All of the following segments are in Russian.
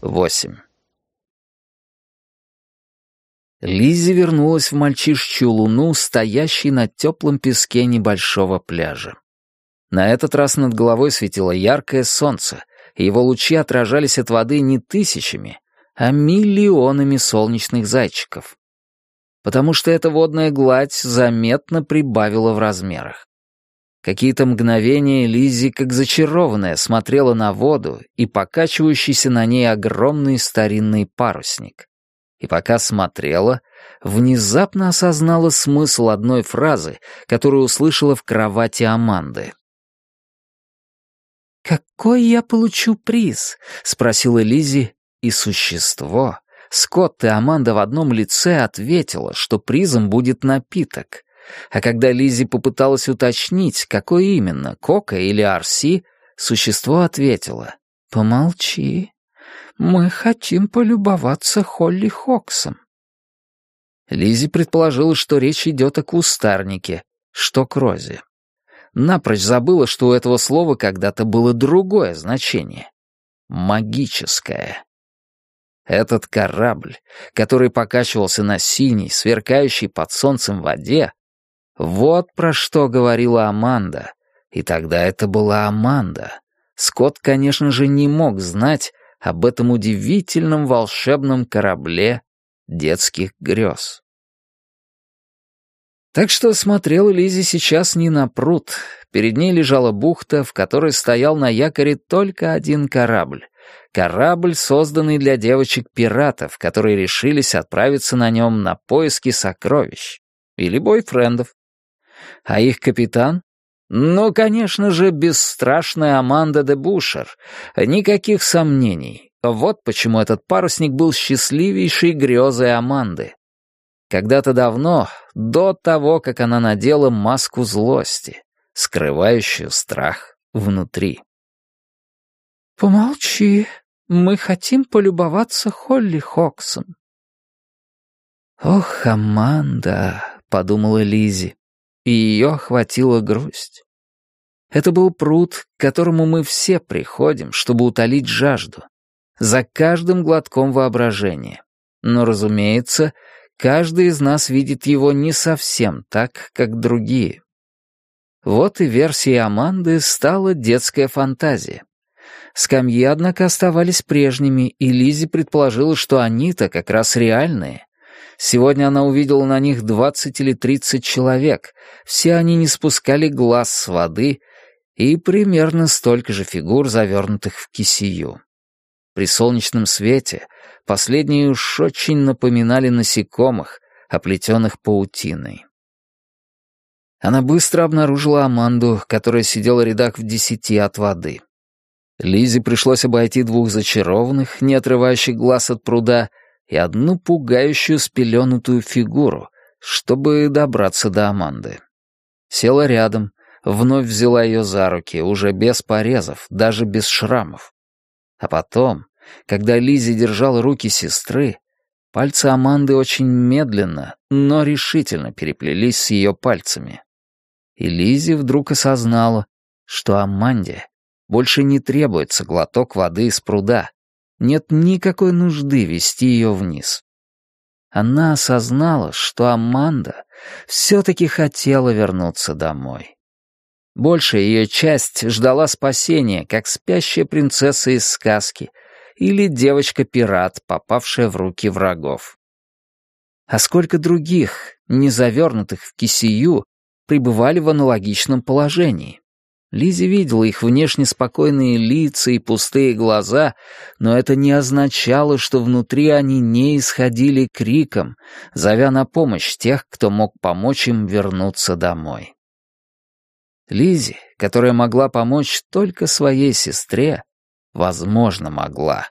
Восемь. Лиззи вернулась в мальчишечью луну, стоящей на теплом песке небольшого пляжа. На этот раз над головой светило яркое солнце, и его лучи отражались от воды не тысячами, а миллионами солнечных зайчиков. Потому что эта водная гладь заметно прибавила в размерах. Какие-то мгновения Лиззи, как зачарованная, смотрела на воду и покачивающийся на ней огромный старинный парусник. И пока смотрела, внезапно осознала смысл одной фразы, которую услышала в кровати Аманды. «Какой я получу приз?» — спросила Лизи, и существо, Скотт и Аманда в одном лице ответила, что призом будет напиток. А когда Лизи попыталась уточнить, какой именно, Кока или Арси, существо ответило «Помолчи, мы хотим полюбоваться Холли Хоксом». Лизи предположила, что речь идет о кустарнике, что к розе. Напрочь забыла, что у этого слова когда-то было другое значение — магическое. Этот корабль, который покачивался на синей, сверкающей под солнцем воде, вот про что говорила Аманда. И тогда это была Аманда. Скотт, конечно же, не мог знать об этом удивительном волшебном корабле детских грез. Так что смотрела Лизи сейчас не на пруд. Перед ней лежала бухта, в которой стоял на якоре только один корабль. Корабль, созданный для девочек-пиратов, которые решились отправиться на нем на поиски сокровищ. Или бойфрендов. А их капитан? Ну, конечно же, бесстрашная Аманда де Бушер. Никаких сомнений. Вот почему этот парусник был счастливейшей грезой Аманды. Когда-то давно, до того, как она надела маску злости, скрывающую страх внутри. «Помолчи, мы хотим полюбоваться Холли Хоксом». «Ох, Аманда», — подумала Лизи, и ее охватила грусть. Это был пруд, к которому мы все приходим, чтобы утолить жажду, за каждым глотком воображения. Но, разумеется, Каждый из нас видит его не совсем так, как другие. Вот и версией Аманды стала детская фантазия. Скамьи, однако, оставались прежними, и Лизи предположила, что они-то как раз реальные. Сегодня она увидела на них двадцать или тридцать человек. Все они не спускали глаз с воды, и примерно столько же фигур, завернутых в кисию. При солнечном свете Последние уж очень напоминали насекомых, оплетенных паутиной. Она быстро обнаружила Аманду, которая сидела рядах в десяти от воды. Лизе пришлось обойти двух зачарованных, не отрывающих глаз от пруда, и одну пугающую спеленутую фигуру, чтобы добраться до Аманды. Села рядом, вновь взяла ее за руки, уже без порезов, даже без шрамов. А потом, когда Лизи держала руки сестры, пальцы Аманды очень медленно, но решительно переплелись с ее пальцами. И Лизи вдруг осознала, что Аманде больше не требуется глоток воды из пруда, нет никакой нужды вести ее вниз. Она осознала, что Аманда все-таки хотела вернуться домой. Большая ее часть ждала спасения, как спящая принцесса из сказки, или девочка-пират, попавшая в руки врагов. А сколько других, не завернутых в кисию, пребывали в аналогичном положении. Лизи видела их внешне спокойные лица и пустые глаза, но это не означало, что внутри они не исходили криком, зовя на помощь тех, кто мог помочь им вернуться домой. Лизи, которая могла помочь только своей сестре, Возможно, могла.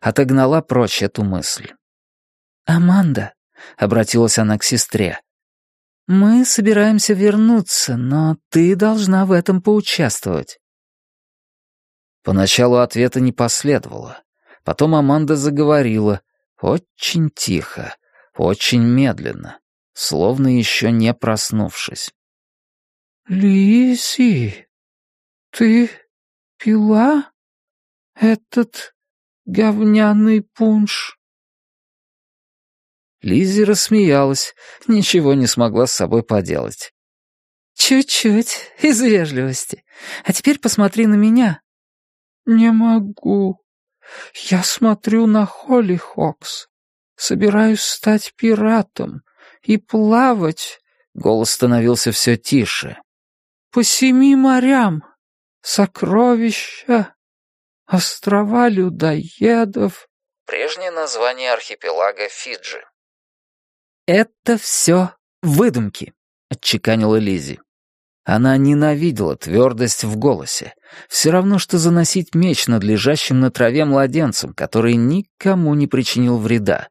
Отогнала прочь эту мысль. «Аманда», — обратилась она к сестре, — «мы собираемся вернуться, но ты должна в этом поучаствовать». Поначалу ответа не последовало. Потом Аманда заговорила, очень тихо, очень медленно, словно еще не проснувшись. «Лиси, ты пила?» «Этот говняный пунш». Лиззи рассмеялась, ничего не смогла с собой поделать. «Чуть-чуть, из вежливости. А теперь посмотри на меня». «Не могу. Я смотрю на Холли Хокс. Собираюсь стать пиратом и плавать». Голос становился все тише. «По семи морям. Сокровища. Острова людоедов». Прежнее название архипелага Фиджи. «Это все выдумки», — отчеканила Лизи. Она ненавидела твердость в голосе. Все равно, что заносить меч над лежащим на траве младенцем, который никому не причинил вреда,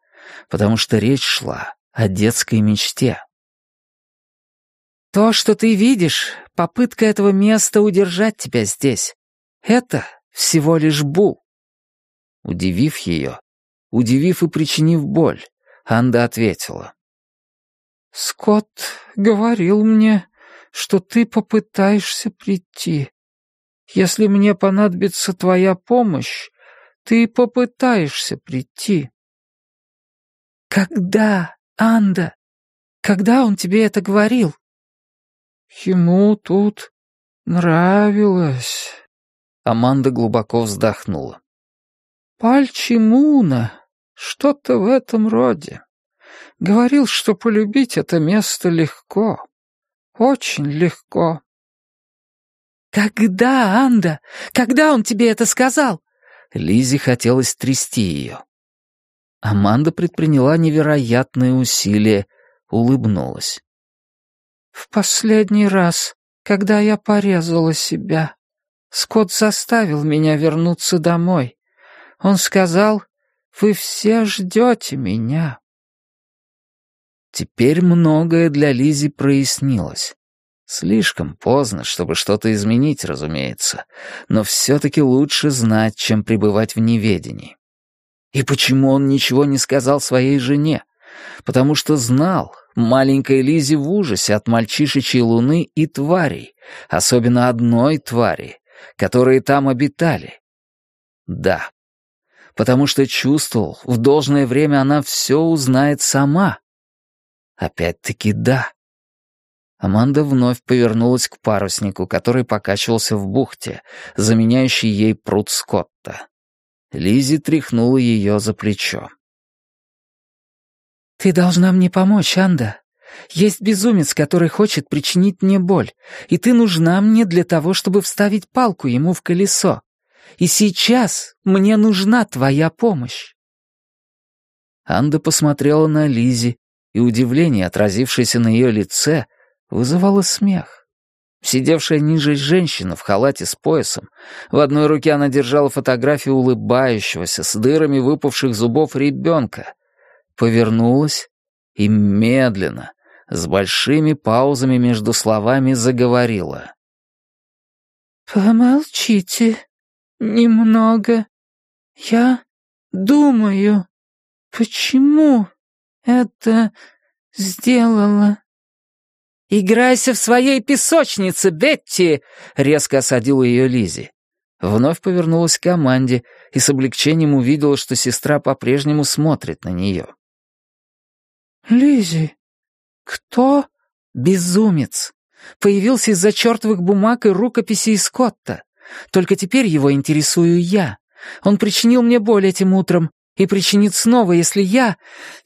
потому что речь шла о детской мечте. «То, что ты видишь, попытка этого места удержать тебя здесь. Это всего лишь Бу». Удивив ее, удивив и причинив боль, Анда ответила. «Скотт говорил мне, что ты попытаешься прийти. Если мне понадобится твоя помощь, ты попытаешься прийти». «Когда, Анда? Когда он тебе это говорил?» «Ему тут нравилось». Аманда глубоко вздохнула. «Пальчимуна, что-то в этом роде. Говорил, что полюбить это место легко. Очень легко. «Когда, Анда? Когда он тебе это сказал?» Лизе хотелось трясти ее. Аманда предприняла невероятные усилия, улыбнулась. «В последний раз, когда я порезала себя, Скотт заставил меня вернуться домой. Он сказал, вы все ждете меня». Теперь многое для Лизи прояснилось. Слишком поздно, чтобы что-то изменить, разумеется, но все-таки лучше знать, чем пребывать в неведении. И почему он ничего не сказал своей жене? Потому что знал, маленькая Лизи в ужасе от мальчишечьей луны и тварей, особенно одной твари, которые там обитали. Да, потому что чувствовал, в должное время она все узнает сама, Опять-таки да. Аманда вновь повернулась к паруснику, который покачивался в бухте, заменяющий ей пруд Скотта. Лизи тряхнула ее за плечо. «Ты должна мне помочь, Анда. Есть безумец, который хочет причинить мне боль, и ты нужна мне для того, чтобы вставить палку ему в колесо. И сейчас мне нужна твоя помощь». Анда посмотрела на Лизи, и удивление, отразившееся на ее лице, вызывало смех. Сидевшая ниже женщина в халате с поясом, в одной руке она держала фотографию улыбающегося с дырами выпавших зубов ребенка, повернулась и медленно, с большими паузами между словами заговорила. «Помолчите немного. Я думаю, почему это сделала?» «Играйся в своей песочнице, Бетти!» — резко осадила ее Лизи. Вновь повернулась к команде и с облегчением увидела, что сестра по-прежнему смотрит на нее. Лизи, кто?» «Безумец. Появился из-за чертовых бумаг и рукописей Скотта. Только теперь его интересую я. Он причинил мне боль этим утром, и причинит снова, если я...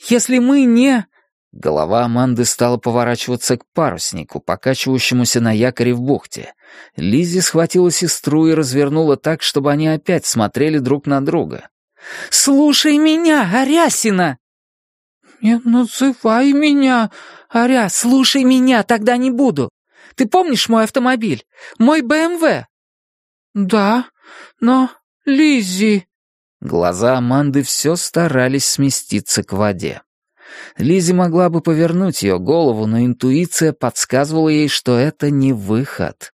если мы не...» Голова Аманды стала поворачиваться к паруснику, покачивающемуся на якоре в бухте. Лиззи схватила сестру и развернула так, чтобы они опять смотрели друг на друга. «Слушай меня, Арясина!» «Не называй меня, Аря, слушай меня, тогда не буду. Ты помнишь мой автомобиль? Мой БМВ?» «Да, но Лиззи...» Глаза Аманды все старались сместиться к воде. Лизи могла бы повернуть ее голову, но интуиция подсказывала ей, что это не выход.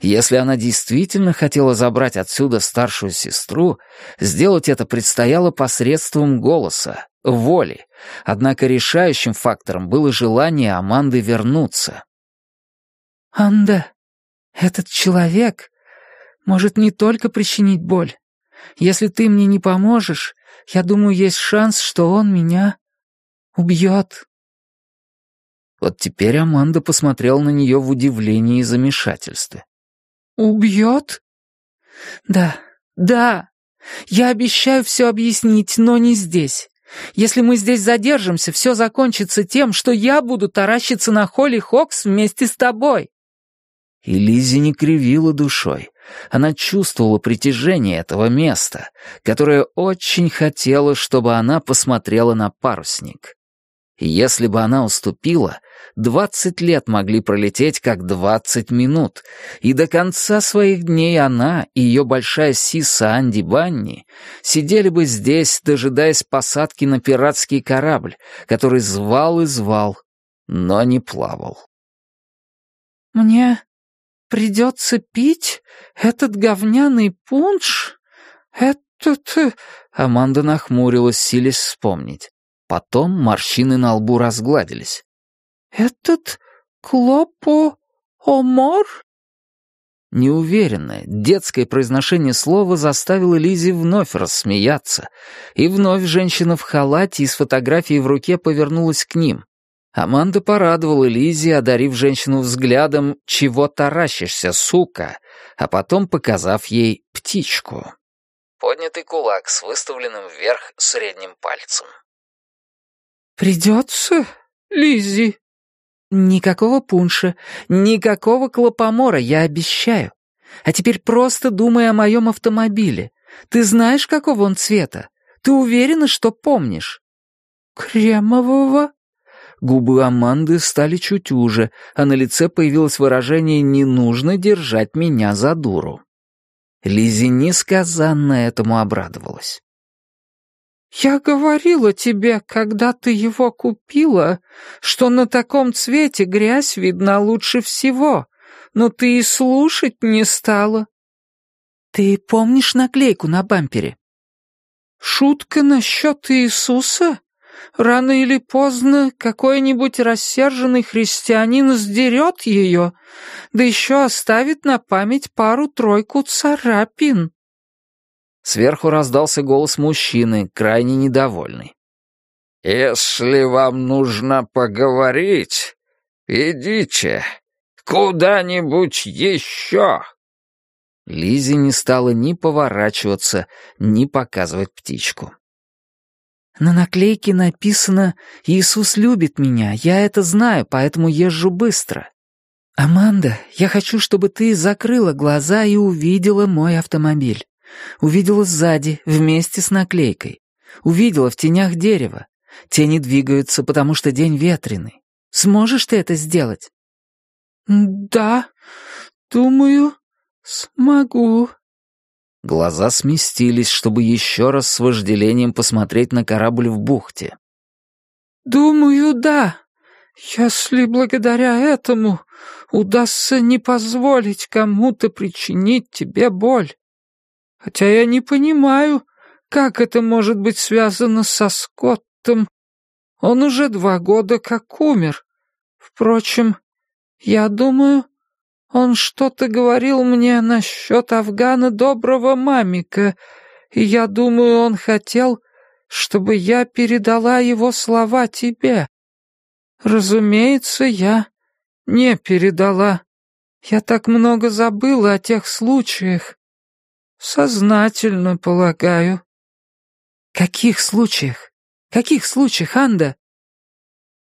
Если она действительно хотела забрать отсюда старшую сестру, сделать это предстояло посредством голоса, воли. Однако решающим фактором было желание Аманды вернуться. «Анда, этот человек может не только причинить боль, Если ты мне не поможешь, я думаю, есть шанс, что он меня убьет». Вот теперь Аманда посмотрел на нее в удивлении и замешательстве. «Убьет?» «Да, да. Я обещаю все объяснить, но не здесь. Если мы здесь задержимся, все закончится тем, что я буду таращиться на Холли Хокс вместе с тобой». И Лизи не кривила душой. Она чувствовала притяжение этого места, которое очень хотела, чтобы она посмотрела на парусник. Если бы она уступила, двадцать лет могли пролететь как двадцать минут, и до конца своих дней она и ее большая сиса Анди Банни сидели бы здесь, дожидаясь посадки на пиратский корабль, который звал и звал, но не плавал. «Мне придется пить этот говняный пунш? Этот...» э, Аманда нахмурилась, силясь вспомнить. Потом морщины на лбу разгладились. «Этот клопо-омор?» Неуверенное, детское произношение слова заставило Лизи вновь рассмеяться, и вновь женщина в халате и с фотографией в руке повернулась к ним. Аманда порадовала Лизи, одарив женщину взглядом «Чего таращишься, сука?», а потом показав ей птичку. Поднятый кулак с выставленным вверх средним пальцем. «Придется, Лиззи?» «Никакого пунша, никакого клопомора, я обещаю. А теперь просто думай о моем автомобиле. Ты знаешь, какого он цвета? Ты уверена, что помнишь?» «Кремового?» Губы Аманды стали чуть уже, а на лице появилось выражение «не нужно держать меня за дуру». Лизи несказанно этому обрадовалась. «Я говорила тебе, когда ты его купила, что на таком цвете грязь видна лучше всего, но ты и слушать не стала». «Ты помнишь наклейку на бампере?» «Шутка насчет Иисуса? Рано или поздно какой-нибудь рассерженный христианин сдерет ее, да еще оставит на память пару-тройку царапин». Сверху раздался голос мужчины, крайне недовольный. «Если вам нужно поговорить, идите куда-нибудь еще». Лизи не стала ни поворачиваться, ни показывать птичку. «На наклейке написано «Иисус любит меня», я это знаю, поэтому езжу быстро. Аманда, я хочу, чтобы ты закрыла глаза и увидела мой автомобиль. Увидела сзади, вместе с наклейкой. Увидела в тенях дерева. Тени двигаются, потому что день ветреный. Сможешь ты это сделать? Да, думаю, смогу. Глаза сместились, чтобы еще раз с вожделением посмотреть на корабль в бухте. «Думаю, да. Если благодаря этому удастся не позволить кому-то причинить тебе боль. Хотя я не понимаю, как это может быть связано со Скоттом. Он уже два года как умер. Впрочем, я думаю, он что-то говорил мне насчет Афгана доброго мамика, и я думаю, он хотел, чтобы я передала его слова тебе. Разумеется, я не передала. Я так много забыла о тех случаях. «Сознательно, полагаю». «Каких случаях? Каких случаях, Анда?»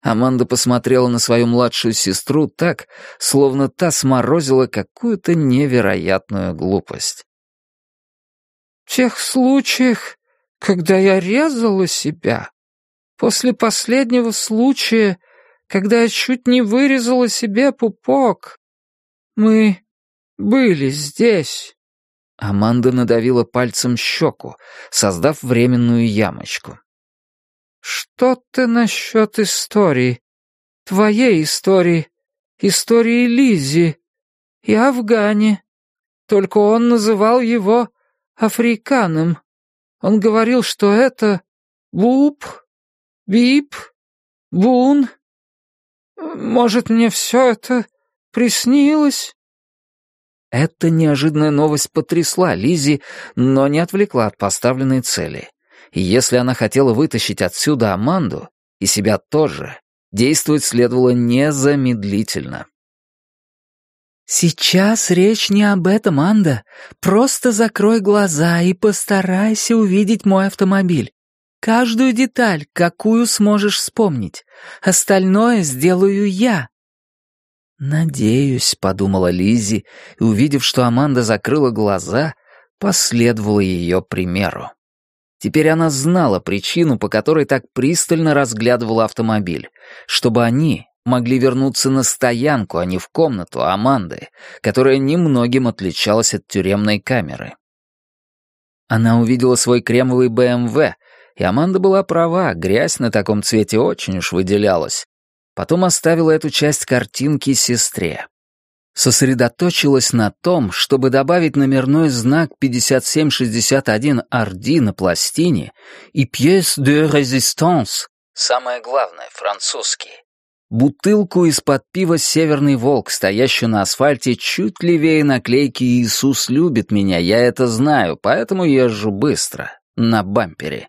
Аманда посмотрела на свою младшую сестру так, словно та сморозила какую-то невероятную глупость. «В тех случаях, когда я резала себя, после последнего случая, когда я чуть не вырезала себе пупок, мы были здесь». Аманда надавила пальцем щеку, создав временную ямочку. «Что ты насчет истории? Твоей истории, истории Лизи и Афгане. Только он называл его африканом. Он говорил, что это Буб, Бип, Бун. Может, мне все это приснилось?» Эта неожиданная новость потрясла Лизи, но не отвлекла от поставленной цели. И если она хотела вытащить отсюда Аманду, и себя тоже, действовать следовало незамедлительно. «Сейчас речь не об этом, Анда. Просто закрой глаза и постарайся увидеть мой автомобиль. Каждую деталь, какую сможешь вспомнить. Остальное сделаю я». «Надеюсь», — подумала Лизи, и, увидев, что Аманда закрыла глаза, последовала ее примеру. Теперь она знала причину, по которой так пристально разглядывала автомобиль, чтобы они могли вернуться на стоянку, а не в комнату Аманды, которая немногим отличалась от тюремной камеры. Она увидела свой кремовый БМВ, и Аманда была права, грязь на таком цвете очень уж выделялась. Потом оставила эту часть картинки сестре сосредоточилась на том, чтобы добавить номерной знак 5761 RD на пластине и «Pièce de résistance» — самое главное, французский. Бутылку из-под пива «Северный волк», стоящую на асфальте чуть левее наклейки «Иисус любит меня», я это знаю, поэтому езжу быстро, на бампере.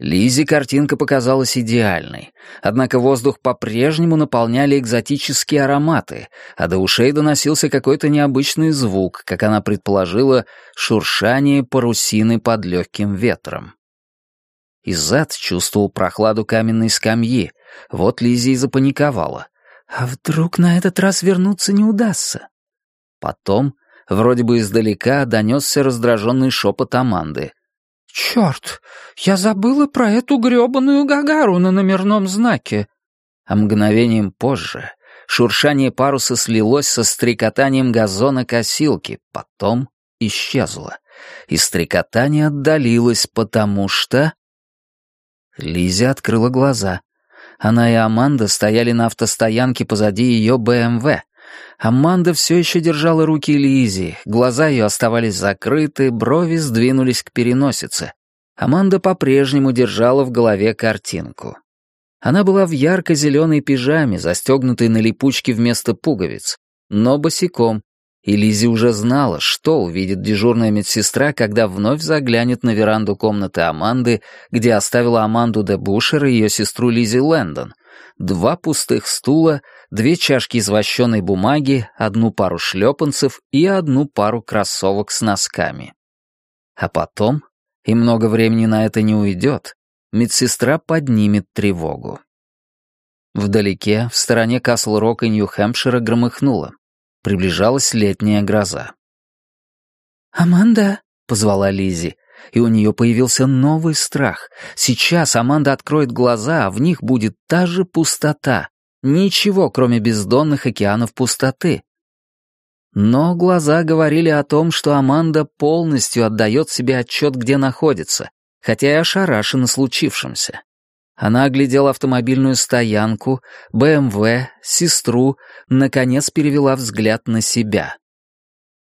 Лизе картинка показалась идеальной, однако воздух по-прежнему наполняли экзотические ароматы, а до ушей доносился какой-то необычный звук, как она предположила, шуршание парусины под легким ветром. Изад чувствовал прохладу каменной скамьи, вот Лизе и запаниковала. «А вдруг на этот раз вернуться не удастся?» Потом, вроде бы издалека, донесся раздраженный шепот Аманды — «Черт, я забыла про эту грёбаную Гагару на номерном знаке». А мгновением позже шуршание паруса слилось со стрекотанием газона косилки, потом исчезло. И стрекотание отдалилось, потому что... Лиза открыла глаза. Она и Аманда стояли на автостоянке позади ее БМВ, Аманда все еще держала руки Лизи, глаза ее оставались закрыты, брови сдвинулись к переносице. Аманда по-прежнему держала в голове картинку. Она была в ярко-зеленой пижаме, застегнутой на липучке вместо пуговиц, но босиком, и Лизи уже знала, что увидит дежурная медсестра, когда вновь заглянет на веранду комнаты Аманды, где оставила Аманду де Бушер и ее сестру Лизи Лэндон, два пустых стула, две чашки из вощеной бумаги, одну пару шлепанцев и одну пару кроссовок с носками. А потом, и много времени на это не уйдет, медсестра поднимет тревогу. Вдалеке, в стороне Касл-Рока и Нью-Хэмпшира громыхнуло. Приближалась летняя гроза. «Аманда», — позвала Лизи, и у нее появился новый страх. Сейчас Аманда откроет глаза, а в них будет та же пустота. Ничего, кроме бездонных океанов пустоты. Но глаза говорили о том, что Аманда полностью отдает себе отчет, где находится, хотя и ошарашена случившимся. Она оглядела автомобильную стоянку, БМВ, сестру, наконец перевела взгляд на себя.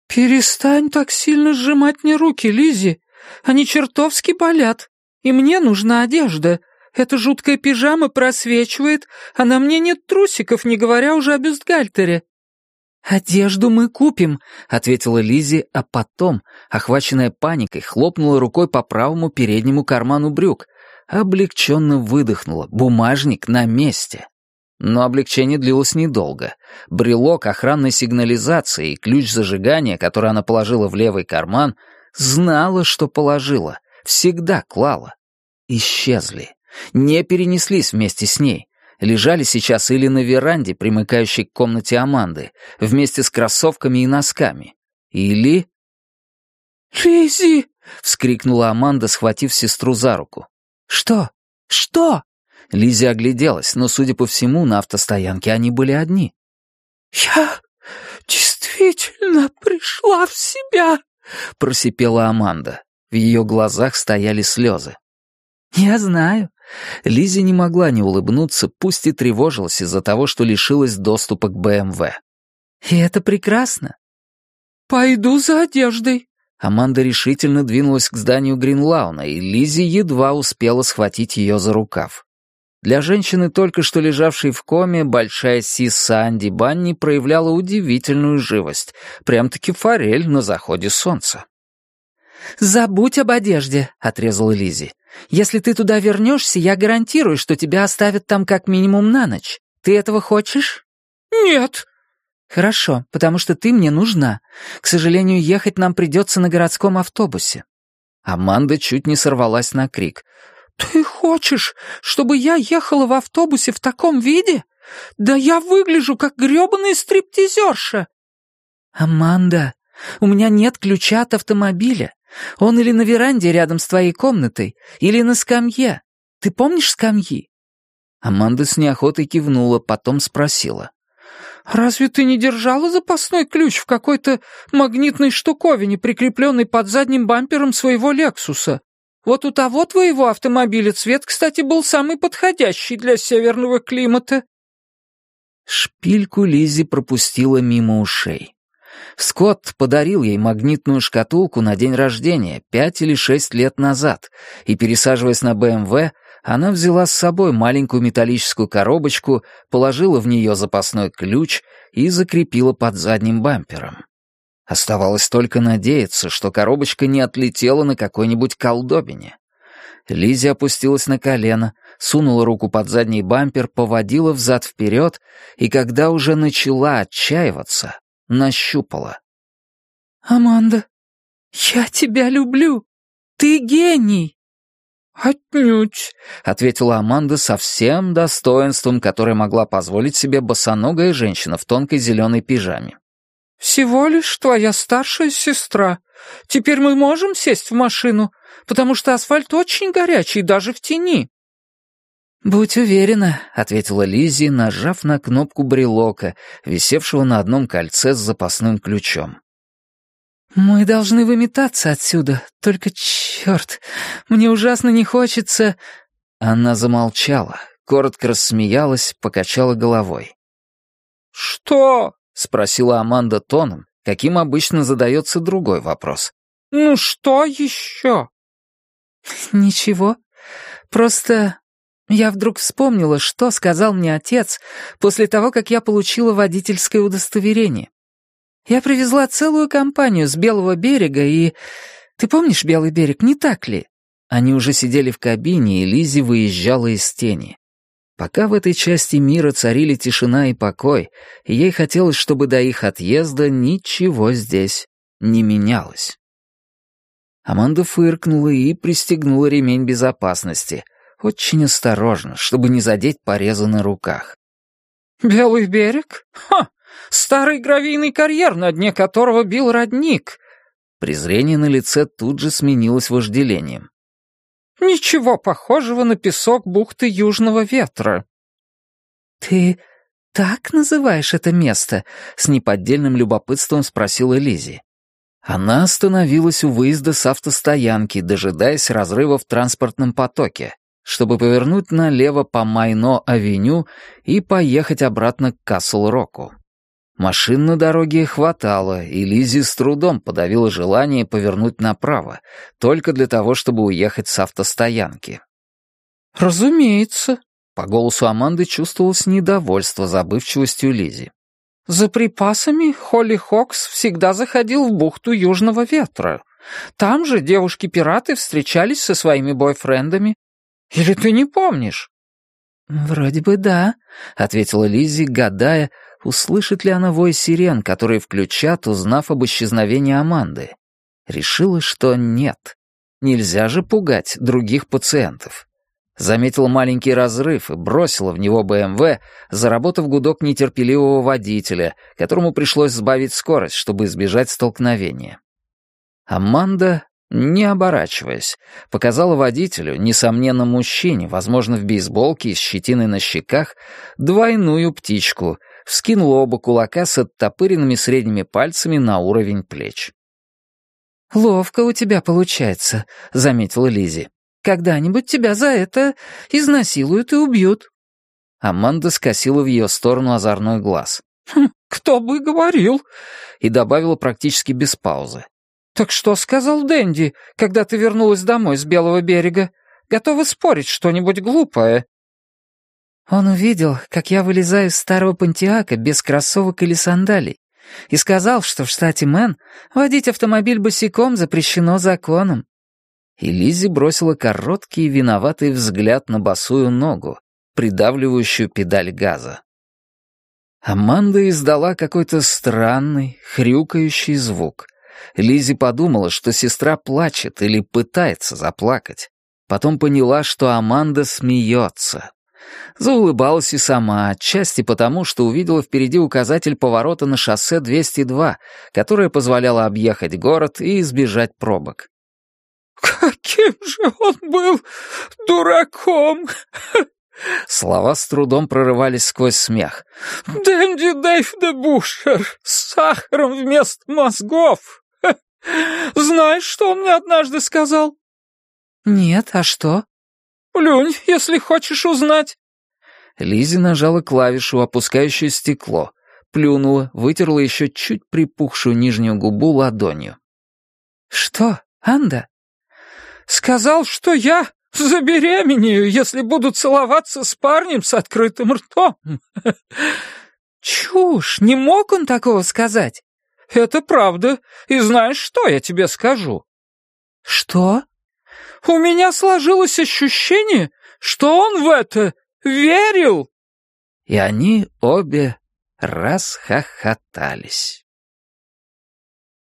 «Перестань так сильно сжимать мне руки, Лизи. Они чертовски болят. И мне нужна одежда. Эта жуткая пижама просвечивает, а на мне нет трусиков, не говоря уже о бюстгальтере». «Одежду мы купим», — ответила Лизи, а потом, охваченная паникой, хлопнула рукой по правому переднему карману брюк, облегченно выдохнула, бумажник на месте. Но облегчение длилось недолго. Брелок охранной сигнализации и ключ зажигания, который она положила в левый карман, Знала, что положила. Всегда клала. Исчезли. Не перенеслись вместе с ней. Лежали сейчас или на веранде, примыкающей к комнате Аманды, вместе с кроссовками и носками. Или... «Лиззи!» — вскрикнула Аманда, схватив сестру за руку. «Что? Что?» Лиззи огляделась, но, судя по всему, на автостоянке они были одни. «Я действительно пришла в себя!» — просипела Аманда. В ее глазах стояли слезы. «Я знаю». Лизи не могла не улыбнуться, пусть и тревожилась из-за того, что лишилась доступа к БМВ. «И это прекрасно». «Пойду за одеждой». Аманда решительно двинулась к зданию Гринлауна, и Лизи едва успела схватить ее за рукав. Для женщины, только что лежавшей в коме, большая сис Санди Банни проявляла удивительную живость, прям-таки форель на заходе солнца. «Забудь об одежде», — отрезала Лизи. «Если ты туда вернешься, я гарантирую, что тебя оставят там как минимум на ночь. Ты этого хочешь?» «Нет». «Хорошо, потому что ты мне нужна. К сожалению, ехать нам придется на городском автобусе». Аманда чуть не сорвалась на крик. «Ты хочешь, чтобы я ехала в автобусе в таком виде? Да я выгляжу как грёбаная стриптизерша!» «Аманда, у меня нет ключа от автомобиля. Он или на веранде рядом с твоей комнатой, или на скамье. Ты помнишь скамьи?» Аманда с неохотой кивнула, потом спросила. «Разве ты не держала запасной ключ в какой-то магнитной штуковине, прикрепленной под задним бампером своего «Лексуса»? Вот у того твоего автомобиля цвет, кстати, был самый подходящий для северного климата». Шпильку Лизи пропустила мимо ушей. Скотт подарил ей магнитную шкатулку на день рождения пять или шесть лет назад, и, пересаживаясь на БМВ, она взяла с собой маленькую металлическую коробочку, положила в нее запасной ключ и закрепила под задним бампером. Оставалось только надеяться, что коробочка не отлетела на какой-нибудь колдобине. Лизи опустилась на колено, сунула руку под задний бампер, поводила взад-вперед, и когда уже начала отчаиваться, нащупала. «Аманда, я тебя люблю! Ты гений!» «Отнюдь», — ответила Аманда со всем достоинством, которое могла позволить себе босоногая женщина в тонкой зеленой пижаме. «Всего лишь твоя старшая сестра. Теперь мы можем сесть в машину, потому что асфальт очень горячий даже в тени». «Будь уверена», — ответила Лиззи, нажав на кнопку брелока, висевшего на одном кольце с запасным ключом. «Мы должны выметаться отсюда, только черт, мне ужасно не хочется...» Она замолчала, коротко рассмеялась, покачала головой. «Что?» — спросила Аманда тоном, каким обычно задается другой вопрос. «Ну что еще?» «Ничего, просто я вдруг вспомнила, что сказал мне отец после того, как я получила водительское удостоверение. Я привезла целую компанию с Белого берега, и... Ты помнишь Белый берег, не так ли? Они уже сидели в кабине, и Лизи выезжала из тени. Пока в этой части мира царили тишина и покой, ей хотелось, чтобы до их отъезда ничего здесь не менялось. Аманда фыркнула и пристегнула ремень безопасности, очень осторожно, чтобы не задеть порезы на руках. «Белый берег? Ха! Старый гравийный карьер, на дне которого бил родник!» Презрение на лице тут же сменилось вожделением. «Ничего похожего на песок бухты Южного ветра». «Ты так называешь это место?» — с неподдельным любопытством спросила Лизи. Она остановилась у выезда с автостоянки, дожидаясь разрыва в транспортном потоке чтобы повернуть налево по Майно-авеню и поехать обратно к Касл-Року. Машин на дороге хватало, и Лизи с трудом подавила желание повернуть направо, только для того, чтобы уехать с автостоянки. «Разумеется», — по голосу Аманды чувствовалось недовольство забывчивостью Лизи. «За припасами Холли Хокс всегда заходил в бухту Южного Ветра. Там же девушки-пираты встречались со своими бойфрендами, или ты не помнишь?» «Вроде бы да», — ответила Лиззи, гадая, услышит ли она вой сирен, которые включат, узнав об исчезновении Аманды. Решила, что нет. Нельзя же пугать других пациентов. Заметила маленький разрыв и бросила в него БМВ, заработав гудок нетерпеливого водителя, которому пришлось сбавить скорость, чтобы избежать столкновения. Аманда не оборачиваясь, показала водителю, несомненно мужчине, возможно, в бейсболке и с щетиной на щеках, двойную птичку, вскинула оба кулака с оттопыренными средними пальцами на уровень плеч. «Ловко у тебя получается», — заметила Лизи. «Когда-нибудь тебя за это изнасилуют и убьют». Аманда скосила в ее сторону озорной глаз. «Хм, «Кто бы говорил?» и добавила практически без паузы. «Так что сказал Дэнди, когда ты вернулась домой с Белого берега? Готова спорить что-нибудь глупое?» Он увидел, как я вылезаю из старого пантиака без кроссовок или сандалий, и сказал, что в штате Мэн водить автомобиль босиком запрещено законом. И Лизи бросила короткий виноватый взгляд на босую ногу, придавливающую педаль газа. Аманда издала какой-то странный, хрюкающий звук. Лизи подумала, что сестра плачет или пытается заплакать. Потом поняла, что Аманда смеется. Заулыбалась и сама, отчасти потому, что увидела впереди указатель поворота на шоссе 202, которое позволяло объехать город и избежать пробок. «Каким же он был дураком!» Слова с трудом прорывались сквозь смех. «Дэнди Дэйв де Бушер с сахаром вместо мозгов! Знаешь, что он мне однажды сказал?» «Нет, а что?» «Плюнь, если хочешь узнать». Лизи нажала клавишу, опускающую стекло, плюнула, вытерла еще чуть припухшую нижнюю губу ладонью. «Что, Анда?» «Сказал, что я забеременею, если буду целоваться с парнем с открытым ртом». «Чушь! Не мог он такого сказать?» «Это правда. И знаешь, что я тебе скажу?» «Что?» У меня сложилось ощущение, что он в это верил. И они обе расхохотались.